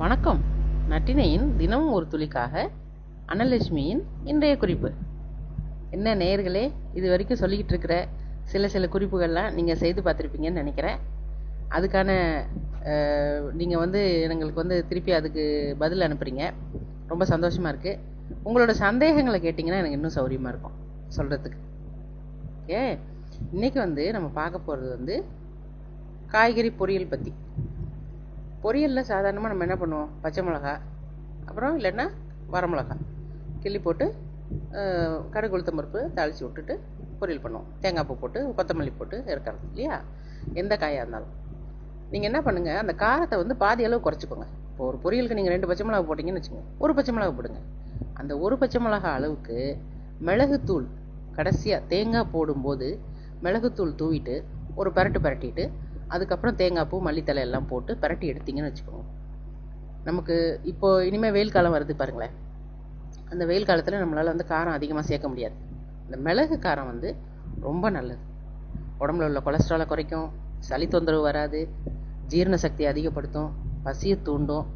வணக்கம். நட்டினையின் தினமும் ஒரு துளிக்காக அன்னலட்சுமியின் இன்றைய குறிப்பு. என்ன நேயர்களே இது வரைக்கும் சொல்லிக்கிட்டு இருக்கிற சில சில குறிப்புகள்லாம் நீங்கள் செய்து பார்த்துருப்பீங்கன்னு நினைக்கிறேன். அதுக்கான நீங்கள் வந்து எங்களுக்கு வந்து திருப்பி அதுக்கு பதில் அனுப்புகிறீங்க ரொம்ப சந்தோஷமாக இருக்குது உங்களோட சந்தேகங்களை கேட்டிங்கன்னா எனக்கு இன்னும் சௌரியமாக இருக்கும் சொல்கிறதுக்கு ஓகே? இன்றைக்கி வந்து நம்ம பார்க்க போகிறது வந்து காய்கறி பொரியல் பற்றி பொரியலில் சாதாரணமாக நம்ம என்ன பண்ணுவோம்? பச்சை மிளகா அப்புறம் இல்லைன்னா வரமிளகா கிள்ளி போட்டு கடுகு உளுத்தம் பருப்பு தாளித்து விட்டுட்டு பொரியல் பண்ணுவோம். தேங்காய் பூ போட்டு கொத்தமல்லி போட்டு இறக்கிறது இல்லையா? எந்த காயாக இருந்தாலும். நீங்கள் என்ன பண்ணுங்கள் அந்த காரத்தை வந்து பாதி அளவு குறைச்சிக்கோங்க. இப்போ ஒரு பொரியலுக்கு நீங்கள் ரெண்டு பச்சை மிளகா போட்டிங்கன்னு வச்சுக்கோங்க. ஒரு பச்சை மிளகா போடுங்க. அந்த ஒரு பச்சை மிளகா அளவுக்கு மிளகுத்தூள் கடைசியாக தேங்காய் போடும்போது மிளகுத்தூள் தூவிட்டு ஒரு பரட்டு பரட்டிட்டு அதுக்கப்புறம் தேங்காய் பூ மல்லித்தலை எல்லாம் போட்டு பரட்டி எடுத்தீங்கன்னு வச்சுக்கோங்க. நமக்கு இப்போ இனிமேல் வெயில் காலம் வருது பாருங்களேன். அந்த வெயில் காலத்தில் நம்மளால் வந்து காரம் அதிகமாக சேர்க்க முடியாது. இந்த மிளகு காரம் வந்து ரொம்ப நல்லது. உடம்புல உள்ள கொலஸ்ட்ராலை குறைக்கும் சளி தொந்தரவு வராது ஜீரண சக்தியை அதிகப்படுத்தும் பசியை தூண்டும்.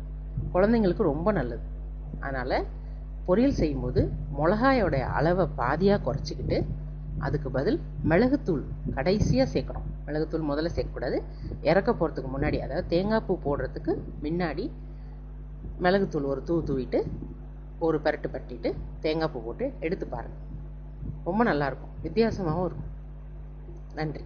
குழந்தைங்களுக்கு ரொம்ப நல்லது. அதனால் பொரியல் செய்யும்போது மிளகாயோடைய அளவை பாதியாக குறைச்சிக்கிட்டு அதுக்கு பதில் மிளகுத்தூள் கடைசியாக சேர்க்கணும். மிளகுத்தூள் முதல்ல சேர்க்கக்கூடாது. இறக்க போகிறதுக்கு முன்னாடி அதாவது தேங்காய் பூ போடுறதுக்கு முன்னாடி மிளகுத்தூள் ஒரு தூ தூவிட்டு ஒரு பரட்டு பட்டிட்டு தேங்காய் பூ போட்டு எடுத்து பாருங்கள் ரொம்ப நல்லாயிருக்கும் வித்தியாசமாகவும் இருக்கும். நன்றி.